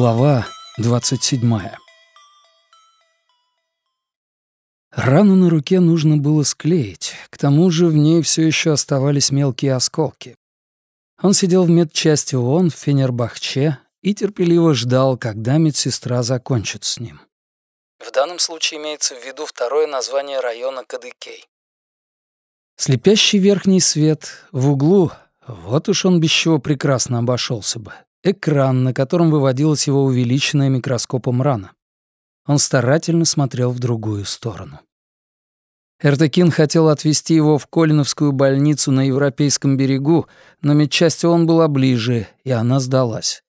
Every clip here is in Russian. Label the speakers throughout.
Speaker 1: Глава 27 Рану на руке нужно было склеить, к тому же в ней все еще оставались мелкие осколки. Он сидел в медчасти ООН в Фенербахче и терпеливо ждал, когда медсестра закончит с ним. В данном случае имеется в виду второе название района Кадыкей. Слепящий верхний свет в углу, вот уж он без чего прекрасно обошелся бы экран, на котором выводилась его увеличенная микроскопом рана. Он старательно смотрел в другую сторону. Эртекин хотел отвезти его в Колиновскую больницу на Европейском берегу, но медчасти он была ближе, и она сдалась.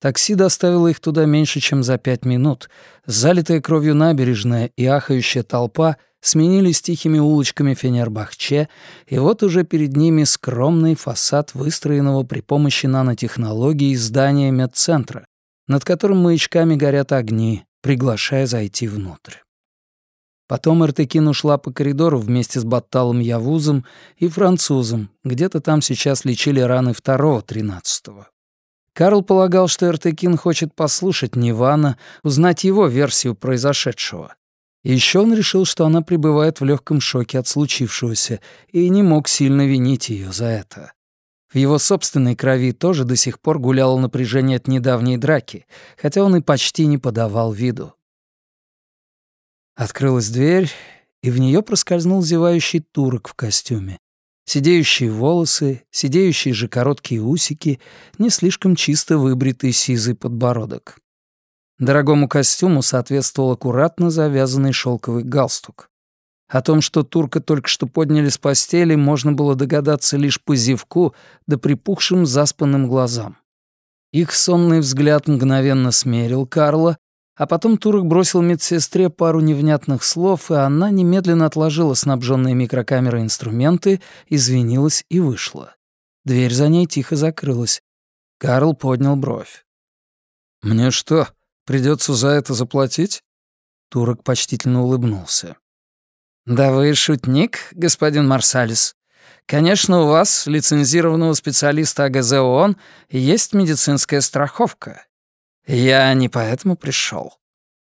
Speaker 1: Такси доставило их туда меньше, чем за пять минут. Залитая кровью набережная и ахающая толпа — сменились тихими улочками Фенербахче, и вот уже перед ними скромный фасад выстроенного при помощи нанотехнологий здания медцентра, над которым маячками горят огни, приглашая зайти внутрь. Потом Эртекин ушла по коридору вместе с Батталом Явузом и французом, где-то там сейчас лечили раны второго тринадцатого. Карл полагал, что Эртекин хочет послушать Нивана, узнать его версию произошедшего. Еще он решил, что она пребывает в легком шоке от случившегося и не мог сильно винить ее за это. В его собственной крови тоже до сих пор гуляло напряжение от недавней драки, хотя он и почти не подавал виду. Открылась дверь, и в нее проскользнул зевающий турок в костюме. Сидеющие волосы, сидеющие же короткие усики, не слишком чисто выбритый сизый подбородок. Дорогому костюму соответствовал аккуратно завязанный шелковый галстук. О том, что турка только что подняли с постели, можно было догадаться лишь по зевку да припухшим заспанным глазам. Их сонный взгляд мгновенно смерил Карла, а потом турок бросил медсестре пару невнятных слов, и она немедленно отложила снабженные микрокамерой инструменты, извинилась и вышла. Дверь за ней тихо закрылась. Карл поднял бровь. «Мне что, Придется за это заплатить?» Турок почтительно улыбнулся. «Да вы шутник, господин Марсалис. Конечно, у вас, лицензированного специалиста АГЗ ООН, есть медицинская страховка. Я не поэтому пришел.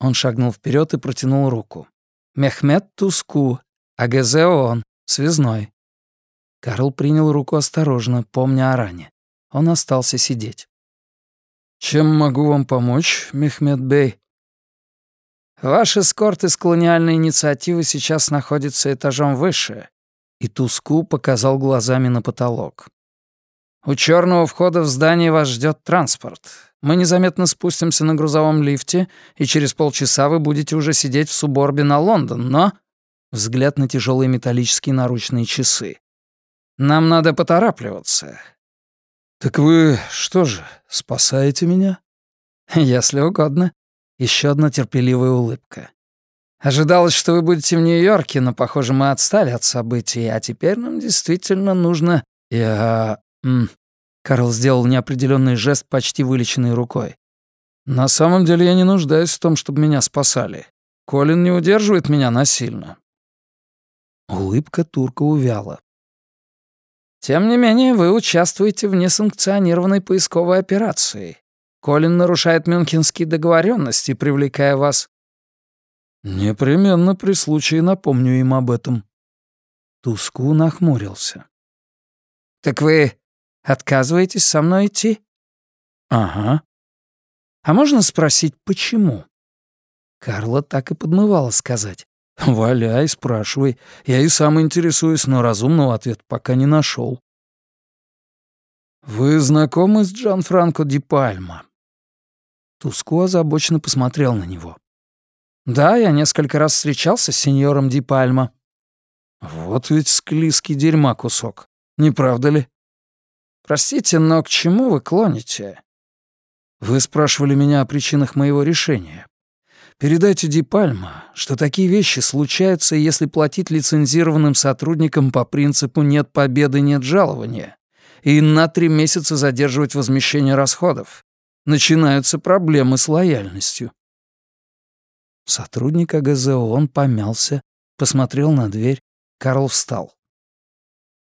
Speaker 1: Он шагнул вперед и протянул руку. «Мехмед Туску, АГЗ ООН, связной». Карл принял руку осторожно, помня о ране. Он остался сидеть. «Чем могу вам помочь, Мехмед Бей?» «Ваш эскорт из колониальной инициативы сейчас находится этажом выше», и Туску показал глазами на потолок. «У черного входа в здание вас ждет транспорт. Мы незаметно спустимся на грузовом лифте, и через полчаса вы будете уже сидеть в суборбе на Лондон, но...» Взгляд на тяжелые металлические наручные часы. «Нам надо поторапливаться. «Так вы что же, спасаете меня?» «Если угодно». Еще одна терпеливая улыбка. «Ожидалось, что вы будете в Нью-Йорке, но, похоже, мы отстали от событий, а теперь нам действительно нужно...» «Я...» Карл сделал неопределенный жест почти вылеченной рукой. «На самом деле я не нуждаюсь в том, чтобы меня спасали. Колин не удерживает меня насильно». Улыбка турка увяла. Тем не менее, вы участвуете в несанкционированной поисковой операции. Колин нарушает мюнхенские договоренности, привлекая вас. Непременно при случае напомню им об этом. Туску нахмурился. Так вы отказываетесь со мной идти? Ага. А можно спросить, почему? Карла так и подмывала сказать. «Валяй, спрашивай. Я и сам интересуюсь, но разумного ответа пока не нашел. «Вы знакомы с Джан Франко Ди Пальма?» Туско озабоченно посмотрел на него. «Да, я несколько раз встречался с сеньором Ди Пальма». «Вот ведь склизкий дерьма кусок, не правда ли?» «Простите, но к чему вы клоните?» «Вы спрашивали меня о причинах моего решения. Передайте Ди Пальма, что такие вещи случаются, если платить лицензированным сотрудникам по принципу «нет победы, нет жалования» и на три месяца задерживать возмещение расходов. Начинаются проблемы с лояльностью. Сотрудник АГЗ ООН помялся, посмотрел на дверь. Карл встал.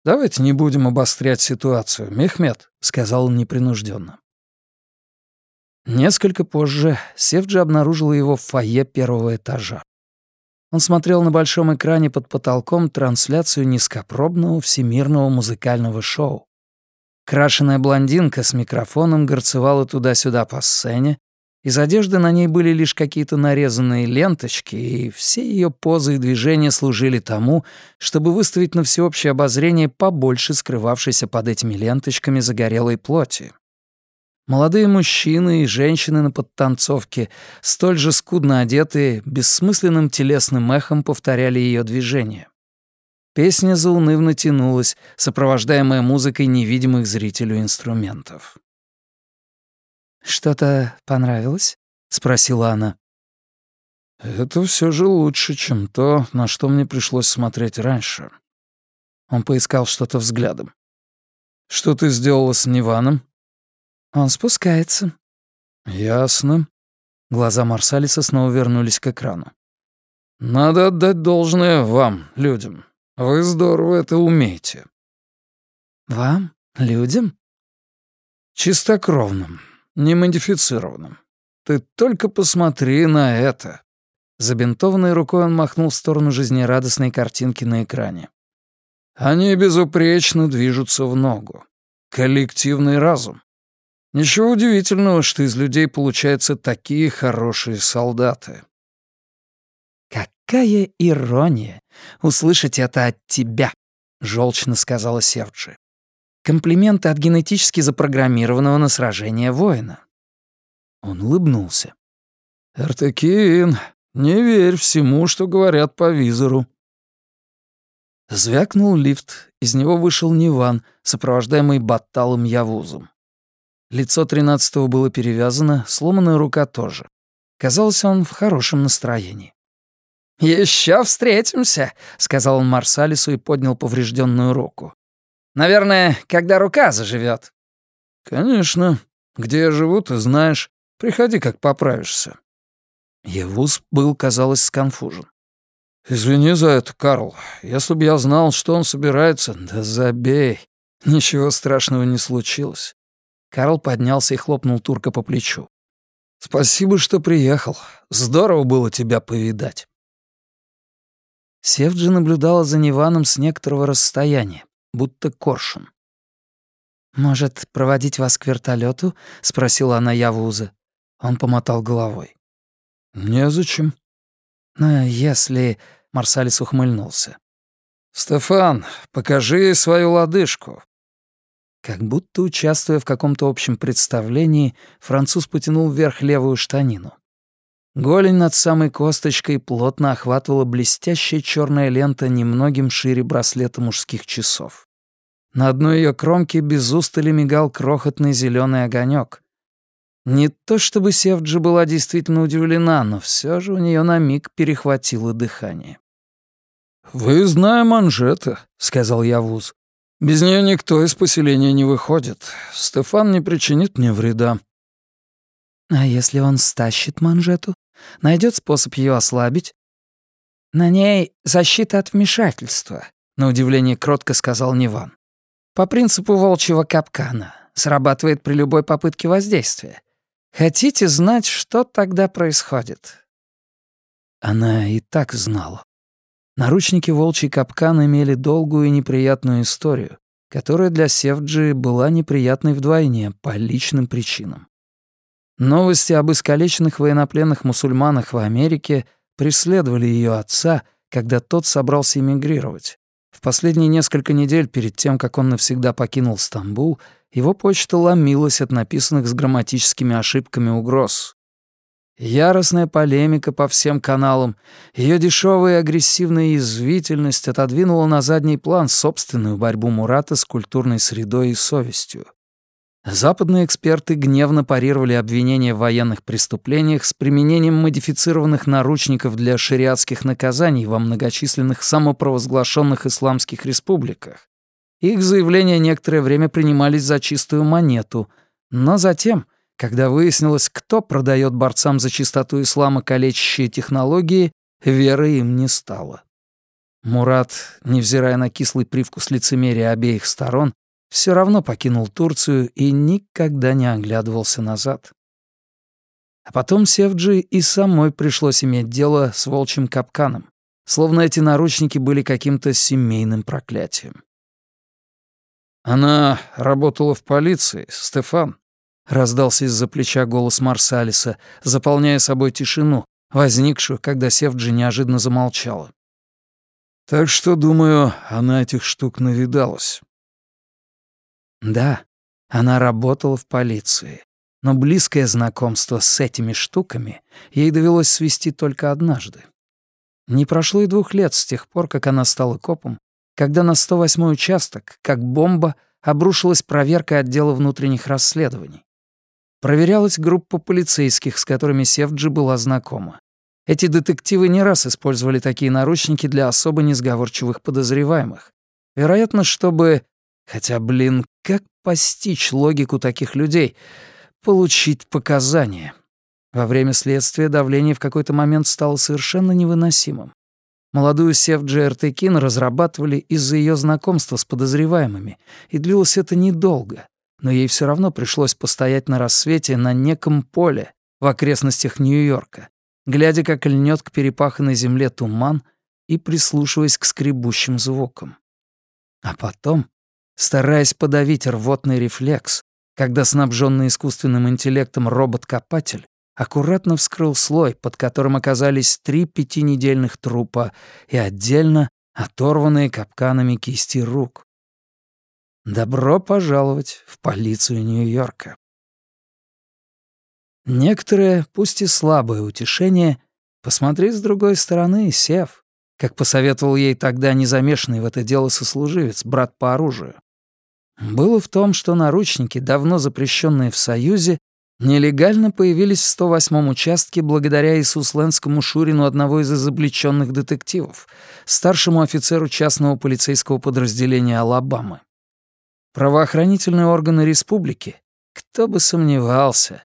Speaker 1: «Давайте не будем обострять ситуацию, Мехмед», — сказал он непринужденно. Несколько позже Севджи обнаружила его в фойе первого этажа. Он смотрел на большом экране под потолком трансляцию низкопробного всемирного музыкального шоу. Крашеная блондинка с микрофоном горцевала туда-сюда по сцене, из одежды на ней были лишь какие-то нарезанные ленточки, и все ее позы и движения служили тому, чтобы выставить на всеобщее обозрение побольше скрывавшейся под этими ленточками загорелой плоти. Молодые мужчины и женщины на подтанцовке, столь же скудно одетые, бессмысленным телесным эхом повторяли ее движения. Песня заунывно тянулась, сопровождаемая музыкой невидимых зрителю инструментов. «Что-то понравилось?» — спросила она. «Это все же лучше, чем то, на что мне пришлось смотреть раньше». Он поискал что-то взглядом. «Что ты сделала с Ниваном?» «Он спускается». «Ясно». Глаза Марсалиса снова вернулись к экрану. «Надо отдать должное вам, людям. Вы здорово это умеете». «Вам? Людям?» «Чистокровным немодифицированным. Ты только посмотри на это». Забинтованной рукой он махнул в сторону жизнерадостной картинки на экране. «Они безупречно движутся в ногу. Коллективный разум. Ничего удивительного, что из людей получаются такие хорошие солдаты». «Какая ирония услышать это от тебя», — желчно сказала Севджи. Комплименты от генетически запрограммированного на сражение воина. Он улыбнулся. «Артекин, не верь всему, что говорят по визору». Звякнул лифт, из него вышел Ниван, сопровождаемый Батталом Явузом. Лицо тринадцатого было перевязано, сломанная рука тоже. Казалось, он в хорошем настроении. «Еще встретимся», — сказал он Марсалису и поднял поврежденную руку. Наверное, когда рука заживет. «Конечно. Где я живу, ты знаешь. Приходи, как поправишься». Евус был, казалось, сконфужен. «Извини за это, Карл. Если бы я знал, что он собирается, да забей. Ничего страшного не случилось». Карл поднялся и хлопнул турка по плечу. «Спасибо, что приехал. Здорово было тебя повидать». Севджи наблюдала за Ниваном с некоторого расстояния будто коршун. «Может, проводить вас к вертолету? спросила она Явуза. Он помотал головой. «Незачем». «Но если...» — Марсалис ухмыльнулся. «Стефан, покажи свою лодыжку». Как будто, участвуя в каком-то общем представлении, француз потянул вверх левую штанину. Голень над самой косточкой плотно охватывала блестящая черная лента немногим шире браслета мужских часов. На одной ее кромке без устали мигал крохотный зеленый огонек. Не то чтобы Севджи была действительно удивлена, но все же у нее на миг перехватило дыхание. «Вы знаем манжета», — сказал я вуз. «Без нее никто из поселения не выходит. Стефан не причинит мне вреда». «А если он стащит манжету?» Найдет способ ее ослабить?» «На ней защита от вмешательства», — на удивление кротко сказал Ниван. «По принципу волчьего капкана. Срабатывает при любой попытке воздействия. Хотите знать, что тогда происходит?» Она и так знала. Наручники волчий капкан имели долгую и неприятную историю, которая для Севджи была неприятной вдвойне по личным причинам. Новости об искалеченных военнопленных мусульманах в Америке преследовали ее отца, когда тот собрался эмигрировать. В последние несколько недель перед тем, как он навсегда покинул Стамбул, его почта ломилась от написанных с грамматическими ошибками угроз. Яростная полемика по всем каналам, ее дешевая агрессивная язвительность отодвинула на задний план собственную борьбу Мурата с культурной средой и совестью. Западные эксперты гневно парировали обвинения в военных преступлениях с применением модифицированных наручников для шариатских наказаний во многочисленных самопровозглашенных исламских республиках. Их заявления некоторое время принимались за чистую монету, но затем, когда выяснилось, кто продает борцам за чистоту ислама калечащие технологии, веры им не стало. Мурат, невзирая на кислый привкус лицемерия обеих сторон, все равно покинул Турцию и никогда не оглядывался назад. А потом Севджи и самой пришлось иметь дело с волчьим капканом, словно эти наручники были каким-то семейным проклятием. «Она работала в полиции, Стефан», — раздался из-за плеча голос Марсалиса, заполняя собой тишину, возникшую, когда Севджи неожиданно замолчала. «Так что, думаю, она этих штук навидалась». Да, она работала в полиции, но близкое знакомство с этими штуками ей довелось свести только однажды. Не прошло и двух лет с тех пор, как она стала копом, когда на 108-й участок, как бомба, обрушилась проверка отдела внутренних расследований. Проверялась группа полицейских, с которыми Севджи была знакома. Эти детективы не раз использовали такие наручники для особо несговорчивых подозреваемых. Вероятно, чтобы... Хотя, блин, как постичь логику таких людей? Получить показания. Во время следствия давление в какой-то момент стало совершенно невыносимым. Молодую Сев Джертекин разрабатывали из-за ее знакомства с подозреваемыми, и длилось это недолго, но ей все равно пришлось постоять на рассвете на неком поле в окрестностях Нью-Йорка, глядя, как льнет к перепаханной земле туман и прислушиваясь к скребущим звукам. А потом, стараясь подавить рвотный рефлекс, когда снабженный искусственным интеллектом робот-копатель аккуратно вскрыл слой, под которым оказались три пятинедельных трупа и отдельно оторванные капканами кисти рук. Добро пожаловать в полицию Нью-Йорка. Некоторое, пусть и слабое утешение, посмотри с другой стороны, Сев, как посоветовал ей тогда незамешанный в это дело сослуживец, брат по оружию. Было в том, что наручники, давно запрещенные в Союзе, Нелегально появились в 108-м участке благодаря Иисусленскому Шурину одного из изобличенных детективов, старшему офицеру частного полицейского подразделения Алабамы. Правоохранительные органы республики, кто бы сомневался,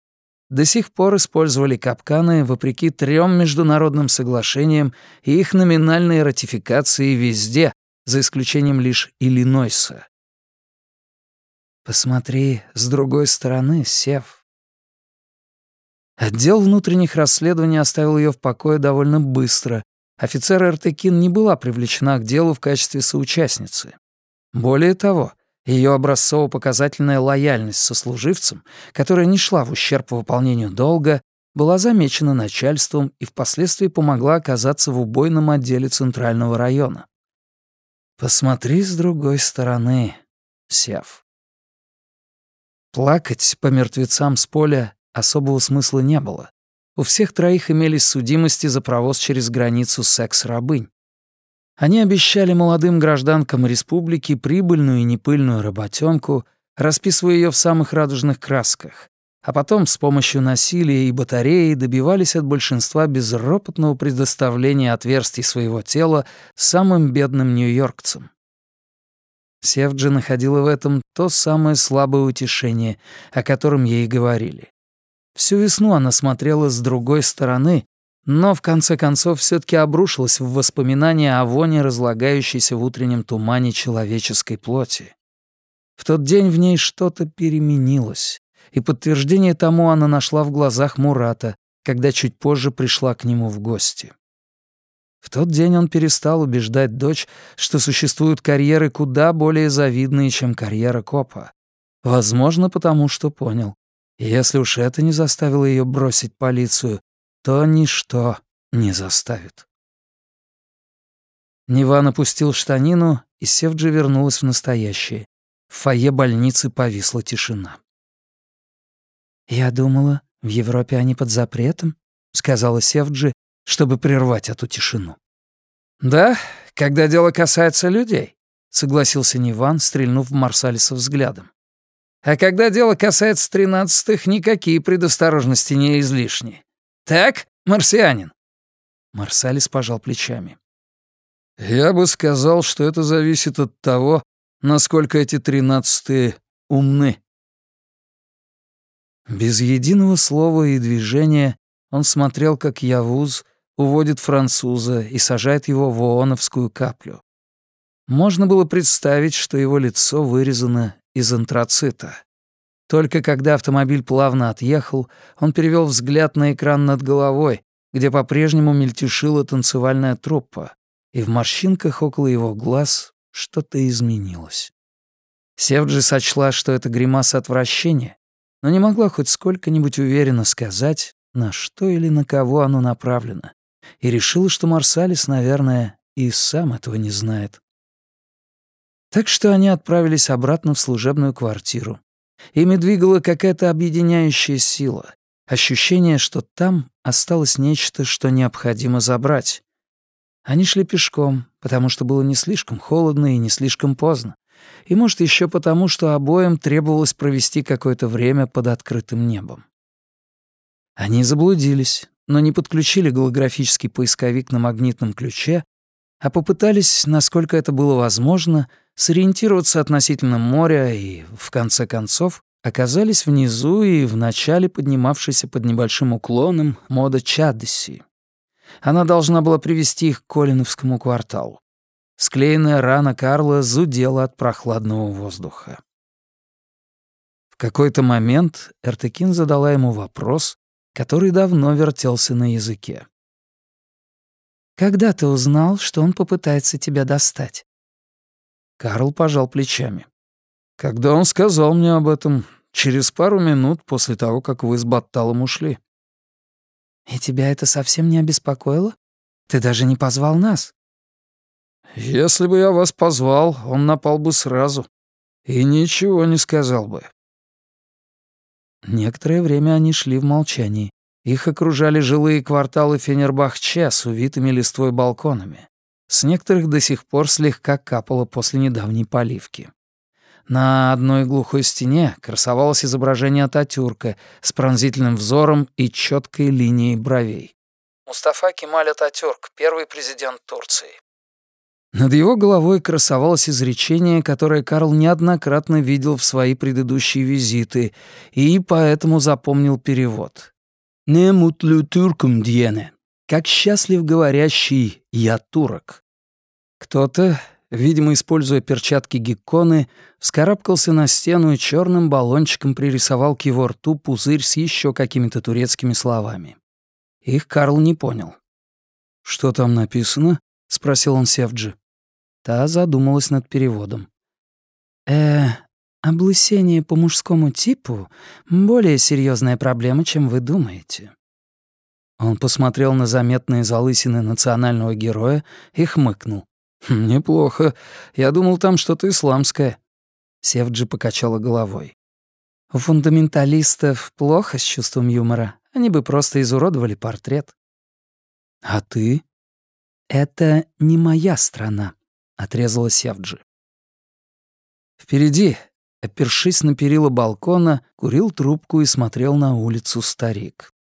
Speaker 1: до сих пор использовали капканы вопреки трем международным соглашениям и их номинальной ратификации везде, за исключением лишь Иллинойса. «Посмотри с другой стороны, Сев», Отдел внутренних расследований оставил ее в покое довольно быстро. Офицер Эртекин не была привлечена к делу в качестве соучастницы. Более того, ее образцово-показательная лояльность сослуживцам, которая не шла в ущерб выполнению долга, была замечена начальством и впоследствии помогла оказаться в убойном отделе Центрального района. «Посмотри с другой стороны, Сев». Плакать по мертвецам с поля особого смысла не было. У всех троих имелись судимости за провоз через границу секс-рабынь. Они обещали молодым гражданкам республики прибыльную и непыльную работенку, расписывая ее в самых радужных красках, а потом с помощью насилия и батареи добивались от большинства безропотного предоставления отверстий своего тела самым бедным нью-йоркцам. Севджи находила в этом то самое слабое утешение, о котором ей говорили. Всю весну она смотрела с другой стороны, но в конце концов все таки обрушилась в воспоминания о воне, разлагающейся в утреннем тумане человеческой плоти. В тот день в ней что-то переменилось, и подтверждение тому она нашла в глазах Мурата, когда чуть позже пришла к нему в гости. В тот день он перестал убеждать дочь, что существуют карьеры куда более завидные, чем карьера копа. Возможно, потому что понял. Если уж это не заставило ее бросить полицию, то ничто не заставит. Ниван опустил штанину, и Севджи вернулась в настоящее. В фойе больницы повисла тишина. «Я думала, в Европе они под запретом», — сказала Севджи, чтобы прервать эту тишину. «Да, когда дело касается людей», — согласился Ниван, стрельнув в Марсалиса взглядом. А когда дело касается тринадцатых, никакие предосторожности не излишни. Так, марсианин?» Марсалис пожал плечами. «Я бы сказал, что это зависит от того, насколько эти тринадцатые умны». Без единого слова и движения он смотрел, как Явуз уводит француза и сажает его в ооновскую каплю. Можно было представить, что его лицо вырезано из антрацита. Только когда автомобиль плавно отъехал, он перевел взгляд на экран над головой, где по-прежнему мельтешила танцевальная труппа, и в морщинках около его глаз что-то изменилось. Севджи сочла, что это гримаса отвращения, но не могла хоть сколько-нибудь уверенно сказать, на что или на кого оно направлено, и решила, что Марсалис, наверное, и сам этого не знает. Так что они отправились обратно в служебную квартиру. Ими двигала какая-то объединяющая сила, ощущение, что там осталось нечто, что необходимо забрать. Они шли пешком, потому что было не слишком холодно и не слишком поздно, и, может, еще потому, что обоим требовалось провести какое-то время под открытым небом. Они заблудились, но не подключили голографический поисковик на магнитном ключе, а попытались, насколько это было возможно, сориентироваться относительно моря и, в конце концов, оказались внизу и в начале поднимавшейся под небольшим уклоном мода Чаддеси. Она должна была привести их к Колиновскому кварталу. Склеенная рана Карла зудела от прохладного воздуха. В какой-то момент Эртекин задала ему вопрос, который давно вертелся на языке. «Когда ты узнал, что он попытается тебя достать?» Карл пожал плечами. «Когда он сказал мне об этом, через пару минут после того, как вы с Батталом ушли». «И тебя это совсем не обеспокоило? Ты даже не позвал нас?» «Если бы я вас позвал, он напал бы сразу и ничего не сказал бы». Некоторое время они шли в молчании. Их окружали жилые кварталы Фенербахче с увитыми листвой балконами. С некоторых до сих пор слегка капало после недавней поливки. На одной глухой стене красовалось изображение Ататюрка с пронзительным взором и четкой линией бровей. Мустафа Кемаль Ататюрк, первый президент Турции. Над его головой красовалось изречение, которое Карл неоднократно видел в свои предыдущие визиты и поэтому запомнил перевод. «Не мутлю туркум дьене», как счастлив говорящий «я турок». Кто-то, видимо, используя перчатки гекконы, вскарабкался на стену и черным баллончиком пририсовал к его рту пузырь с еще какими-то турецкими словами. Их Карл не понял. «Что там написано?» — спросил он Севджи. Та задумалась над переводом. «Э, Облысение по мужскому типу — более серьезная проблема, чем вы думаете». Он посмотрел на заметные залысины национального героя и хмыкнул. «Хм, «Неплохо. Я думал, там что-то исламское». Севджи покачала головой. «У фундаменталистов плохо с чувством юмора. Они бы просто изуродовали портрет». «А ты?» «Это не моя страна», — отрезала Севджи. Впереди, Опершись на перила балкона, курил трубку и смотрел на улицу старик.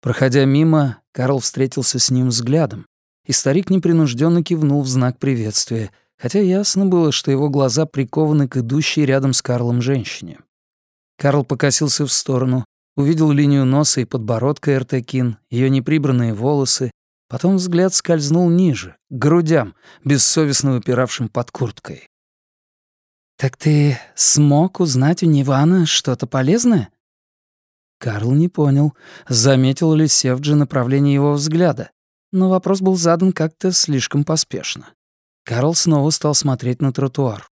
Speaker 1: Проходя мимо, Карл встретился с ним взглядом, и старик непринужденно кивнул в знак приветствия, хотя ясно было, что его глаза прикованы к идущей рядом с Карлом женщине. Карл покосился в сторону, увидел линию носа и подбородка Эртекин, ее неприбранные волосы, потом взгляд скользнул ниже, к грудям, бессовестно выпиравшим под курткой. «Так ты смог узнать у Нивана что-то полезное?» Карл не понял, заметил ли Севджи направление его взгляда, но вопрос был задан как-то слишком поспешно. Карл снова стал смотреть на тротуар.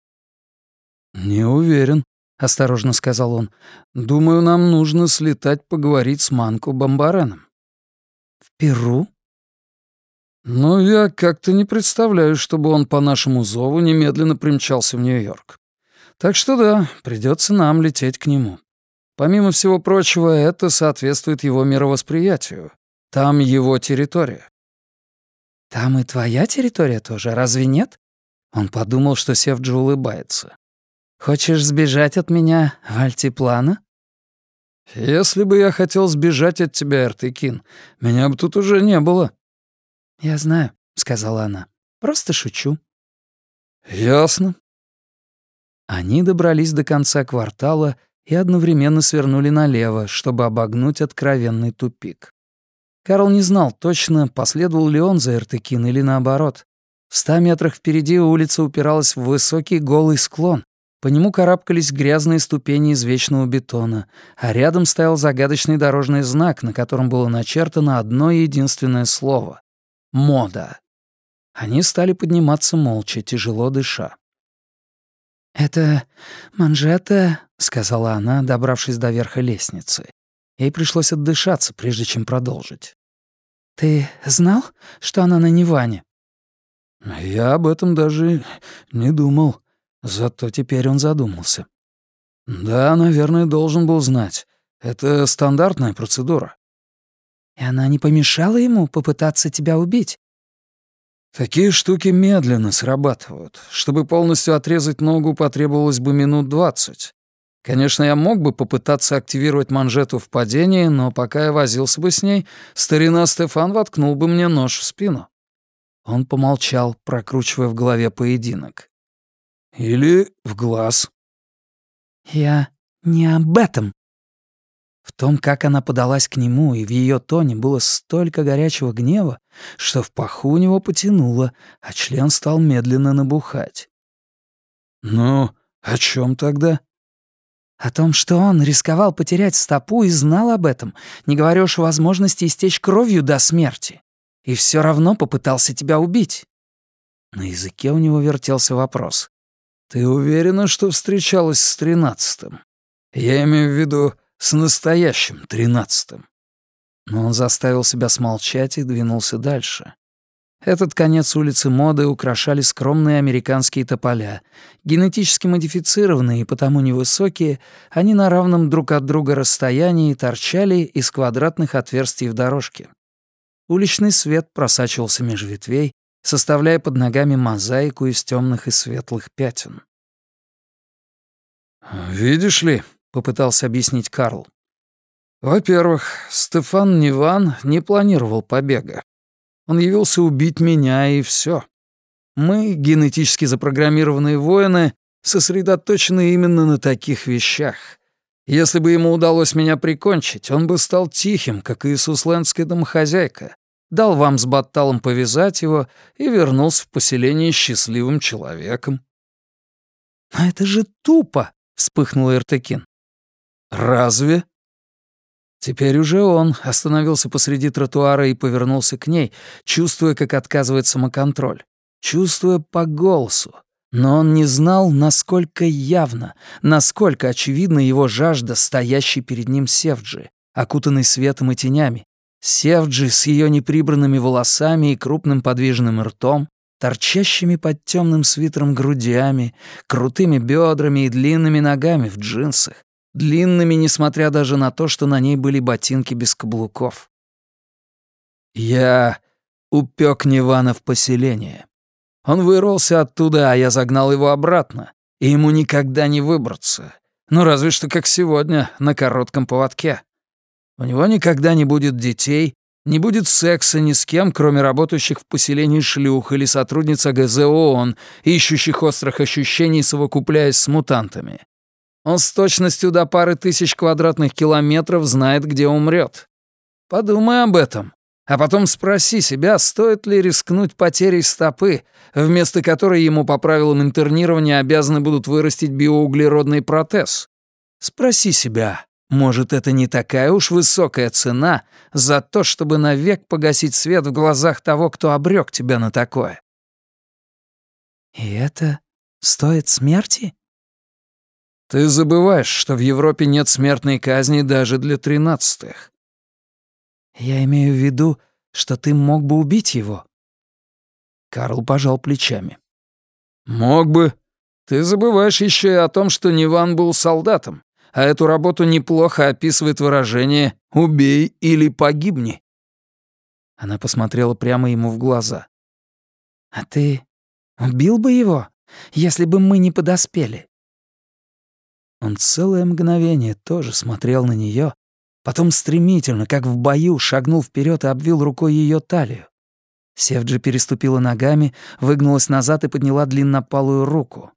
Speaker 1: «Не уверен», — осторожно сказал он. «Думаю, нам нужно слетать поговорить с Манко Бомбареном». «В Перу?» «Ну, я как-то не представляю, чтобы он по нашему зову немедленно примчался в Нью-Йорк. Так что да, придется нам лететь к нему. Помимо всего прочего, это соответствует его мировосприятию. Там его территория. Там и твоя территория тоже, разве нет? Он подумал, что Севджи улыбается. Хочешь сбежать от меня в альтиплана? Если бы я хотел сбежать от тебя, Эртыкин, меня бы тут уже не было. Я знаю, сказала она. Просто шучу. Ясно, они добрались до конца квартала и одновременно свернули налево, чтобы обогнуть откровенный тупик. Карл не знал точно, последовал ли он за Эртыкин или наоборот. В ста метрах впереди улица упиралась в высокий голый склон, По нему карабкались грязные ступени из вечного бетона, а рядом стоял загадочный дорожный знак, на котором было начертано одно единственное слово — «Мода». Они стали подниматься молча, тяжело дыша.
Speaker 2: «Это манжета», — сказала она, добравшись до верха лестницы. Ей пришлось отдышаться, прежде чем продолжить. «Ты знал, что она на Ниване?»
Speaker 1: «Я об этом даже не думал. Зато теперь он задумался. Да, наверное, должен был знать. Это стандартная процедура».
Speaker 2: «И она не помешала ему попытаться тебя убить?»
Speaker 1: Такие штуки медленно срабатывают. Чтобы полностью отрезать ногу, потребовалось бы минут двадцать. Конечно, я мог бы попытаться активировать манжету в падении, но пока я возился бы с ней, старина Стефан воткнул бы мне нож в спину. Он помолчал, прокручивая в голове поединок. «Или в глаз».
Speaker 2: «Я не об этом»,
Speaker 1: в том, как она подалась к нему, и в ее тоне было столько горячего гнева, что в паху у него потянуло, а член стал медленно набухать. «Ну, о чем тогда?»
Speaker 2: «О том, что он рисковал потерять стопу и знал об этом, не говоря уж о возможности истечь кровью до смерти. И все равно попытался тебя убить».
Speaker 1: На языке у него вертелся вопрос. «Ты уверена, что встречалась с тринадцатым? Я имею в виду, с настоящим тринадцатым. Но он заставил себя смолчать и двинулся дальше. Этот конец улицы Моды украшали скромные американские тополя. Генетически модифицированные и потому невысокие, они на равном друг от друга расстоянии торчали из квадратных отверстий в дорожке. Уличный свет просачивался меж ветвей, составляя под ногами мозаику из темных и светлых пятен. «Видишь ли», попытался объяснить Карл. Во-первых, Стефан Ниван не планировал побега. Он явился убить меня, и все. Мы, генетически запрограммированные воины, сосредоточены именно на таких вещах. Если бы ему удалось меня прикончить, он бы стал тихим, как Иисус Лэндская домохозяйка, дал вам с Батталом повязать его и вернулся в поселение счастливым человеком.
Speaker 2: «А это же тупо!» — вспыхнул Иртекин.
Speaker 1: «Разве?» Теперь уже он остановился посреди тротуара и повернулся к ней, чувствуя, как отказывает самоконтроль, чувствуя по голосу. Но он не знал, насколько явно, насколько очевидна его жажда, стоящей перед ним Севджи, окутанной светом и тенями. Севджи с ее неприбранными волосами и крупным подвижным ртом, торчащими под темным свитером грудями, крутыми бедрами и длинными ногами в джинсах, длинными, несмотря даже на то, что на ней были ботинки без каблуков. Я упек Нивана в поселение. Он вырвался оттуда, а я загнал его обратно, и ему никогда не выбраться. Ну, разве что как сегодня, на коротком поводке. У него никогда не будет детей, не будет секса ни с кем, кроме работающих в поселении шлюх или сотрудниц АГЗ ООН, ищущих острых ощущений, совокупляясь с мутантами. Он с точностью до пары тысяч квадратных километров знает, где умрет. Подумай об этом, а потом спроси себя, стоит ли рискнуть потерей стопы, вместо которой ему по правилам интернирования обязаны будут вырастить биоуглеродный протез. Спроси себя, может, это не такая уж высокая цена за то, чтобы навек погасить свет в глазах того, кто обрек тебя на такое?
Speaker 2: «И это стоит смерти?»
Speaker 1: Ты забываешь, что в Европе нет смертной казни даже для тринадцатых.
Speaker 2: Я имею в виду, что ты мог бы убить его.
Speaker 1: Карл пожал плечами. Мог бы. Ты забываешь еще и о том, что Ниван был солдатом, а эту работу неплохо описывает выражение «убей или погибни». Она посмотрела прямо ему в глаза.
Speaker 2: «А ты убил бы его, если бы мы не подоспели?»
Speaker 1: Он целое мгновение тоже смотрел на нее, потом стремительно, как в бою, шагнул вперед и обвил рукой ее талию. Севджи переступила ногами, выгнулась назад и подняла длиннопалую руку.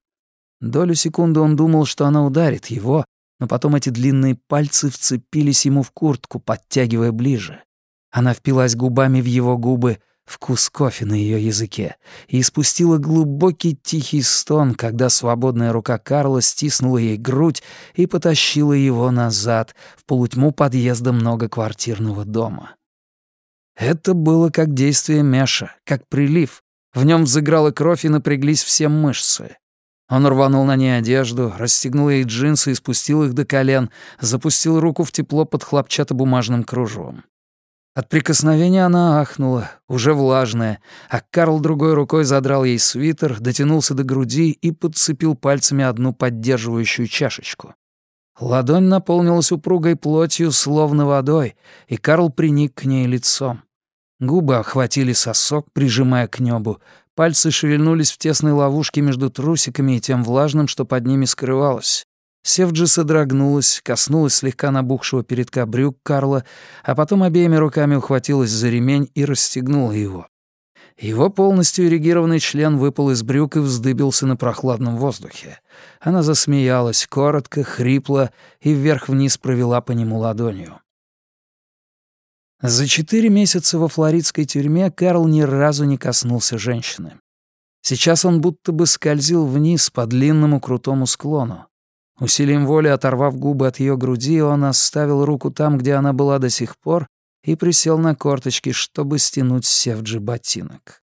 Speaker 1: Долю секунды он думал, что она ударит его, но потом эти длинные пальцы вцепились ему в куртку, подтягивая ближе. Она впилась губами в его губы, вкус кофе на ее языке, и испустила глубокий тихий стон, когда свободная рука Карла стиснула ей грудь и потащила его назад, в полутьму подъезда многоквартирного дома. Это было как действие Меша, как прилив. В нем взыграла кровь и напряглись все мышцы. Он рванул на ней одежду, расстегнул ей джинсы и спустил их до колен, запустил руку в тепло под хлопчатобумажным кружевом. От прикосновения она ахнула, уже влажная, а Карл другой рукой задрал ей свитер, дотянулся до груди и подцепил пальцами одну поддерживающую чашечку. Ладонь наполнилась упругой плотью, словно водой, и Карл приник к ней лицом. Губы охватили сосок, прижимая к небу, пальцы шевельнулись в тесной ловушке между трусиками и тем влажным, что под ними скрывалось. Севджи содрогнулась, коснулась слегка набухшего передка брюк Карла, а потом обеими руками ухватилась за ремень и расстегнула его. Его полностью эрегированный член выпал из брюк и вздыбился на прохладном воздухе. Она засмеялась, коротко, хрипло и вверх-вниз провела по нему ладонью. За четыре месяца во флоридской тюрьме Карл ни разу не коснулся женщины. Сейчас он будто бы скользил вниз по длинному крутому склону. Усилием воли оторвав губы от ее груди, он оставил руку там, где она была до сих пор, и присел на корточки, чтобы стянуть Севджи ботинок.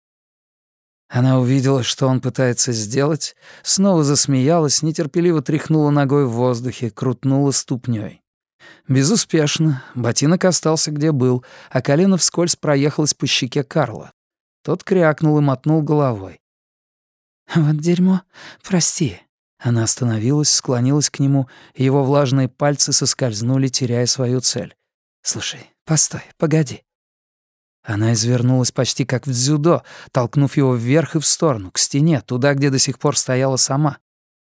Speaker 1: Она увидела, что он пытается сделать, снова засмеялась, нетерпеливо тряхнула ногой в воздухе, крутнула ступней. Безуспешно. Ботинок остался где был, а колено вскользь проехалось по щеке Карла. Тот крякнул и мотнул головой. «Вот дерьмо. Прости». Она остановилась, склонилась к нему, его влажные пальцы соскользнули, теряя свою цель. «Слушай, постой, погоди». Она извернулась почти как в дзюдо, толкнув его вверх и в сторону, к стене, туда, где до сих пор стояла сама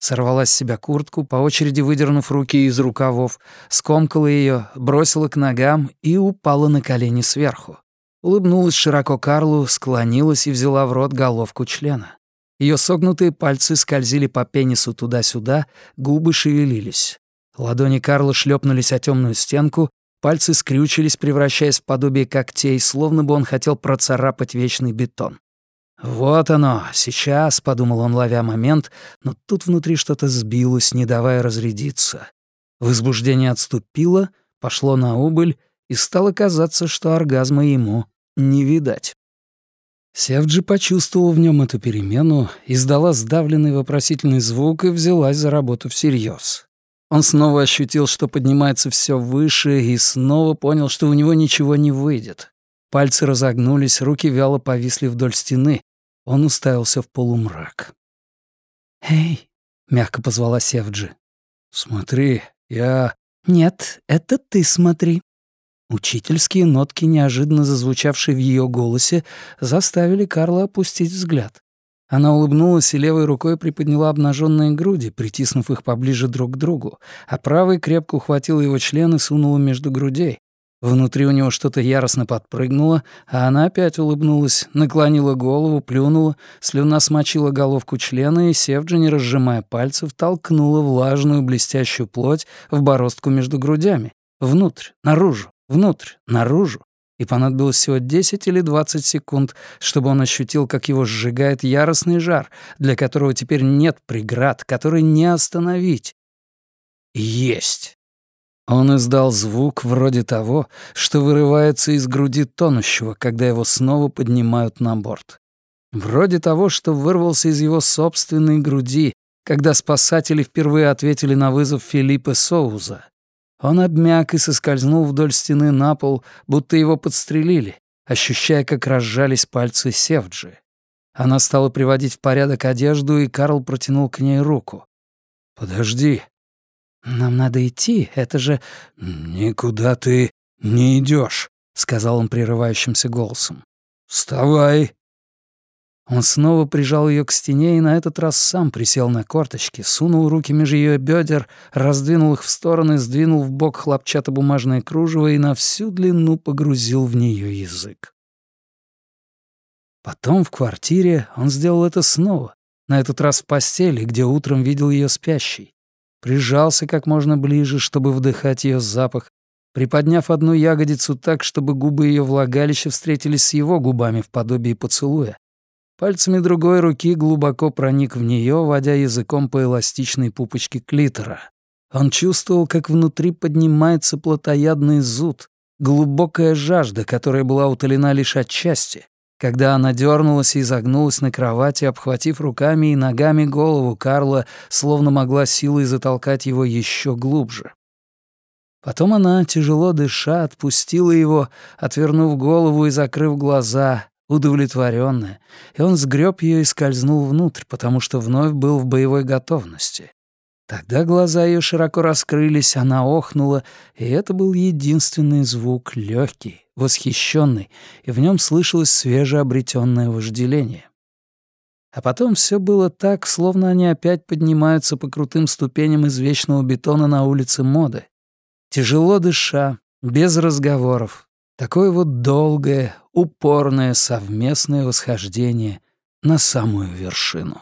Speaker 1: сорвала с себя куртку, по очереди выдернув руки из рукавов, скомкала ее, бросила к ногам и упала на колени сверху. Улыбнулась широко Карлу, склонилась и взяла в рот головку члена. Ее согнутые пальцы скользили по пенису туда-сюда, губы шевелились. Ладони Карла шлепнулись о темную стенку, пальцы скрючились, превращаясь в подобие когтей, словно бы он хотел процарапать вечный бетон. «Вот оно, сейчас», — подумал он, ловя момент, но тут внутри что-то сбилось, не давая разрядиться. Возбуждение отступило, пошло на убыль, и стало казаться, что оргазма ему не видать. Севджи почувствовал в нем эту перемену, издала сдавленный вопросительный звук и взялась за работу всерьез. Он снова ощутил, что поднимается все выше, и снова понял, что у него ничего не выйдет. Пальцы разогнулись, руки вяло повисли вдоль стены, он уставился в полумрак. «Эй!» — мягко позвала Севджи. «Смотри, я...» «Нет, это ты смотри». Учительские нотки, неожиданно зазвучавшие в ее голосе, заставили Карла опустить взгляд. Она улыбнулась и левой рукой приподняла обнаженные груди, притиснув их поближе друг к другу, а правой крепко ухватила его член и сунула между грудей, Внутри у него что-то яростно подпрыгнуло, а она опять улыбнулась, наклонила голову, плюнула, слюна смочила головку члена и, Севджи, не разжимая пальцев, толкнула влажную блестящую плоть в бороздку между грудями. Внутрь, наружу, внутрь, наружу. И понадобилось всего 10 или 20 секунд, чтобы он ощутил, как его сжигает яростный жар, для которого теперь нет преград, который не остановить. Есть. Он издал звук вроде того, что вырывается из груди тонущего, когда его снова поднимают на борт. Вроде того, что вырвался из его собственной груди, когда спасатели впервые ответили на вызов Филиппа Соуза. Он обмяк и соскользнул вдоль стены на пол, будто его подстрелили, ощущая, как разжались пальцы Севджи. Она стала приводить в порядок одежду, и Карл протянул к ней руку. «Подожди», «Нам надо идти, это же...» «Никуда ты не идешь, сказал он прерывающимся голосом. «Вставай!» Он снова прижал ее к стене и на этот раз сам присел на корточки, сунул руки между ее бедер, раздвинул их в стороны, сдвинул в бок хлопчатобумажное кружево и на всю длину погрузил в нее язык. Потом в квартире он сделал это снова, на этот раз в постели, где утром видел ее спящей прижался как можно ближе, чтобы вдыхать ее запах, приподняв одну ягодицу так, чтобы губы ее влагалища встретились с его губами в подобии поцелуя. Пальцами другой руки глубоко проник в нее, водя языком по эластичной пупочке клитора. Он чувствовал, как внутри поднимается плотоядный зуд, глубокая жажда, которая была утолена лишь отчасти, когда она дернулась и изогнулась на кровати, обхватив руками и ногами голову Карла, словно могла силой затолкать его еще глубже. Потом она, тяжело дыша, отпустила его, отвернув голову и закрыв глаза, удовлетворенная, и он сгреб ее и скользнул внутрь, потому что вновь был в боевой готовности. Тогда глаза ее широко раскрылись, она охнула, и это был единственный звук, легкий, восхищенный, и в нем слышалось свежеобретенное вожделение. А потом все было так, словно они опять поднимаются по крутым ступеням из вечного бетона на улице моды. Тяжело дыша, без разговоров. Такое вот долгое, упорное совместное восхождение на самую вершину.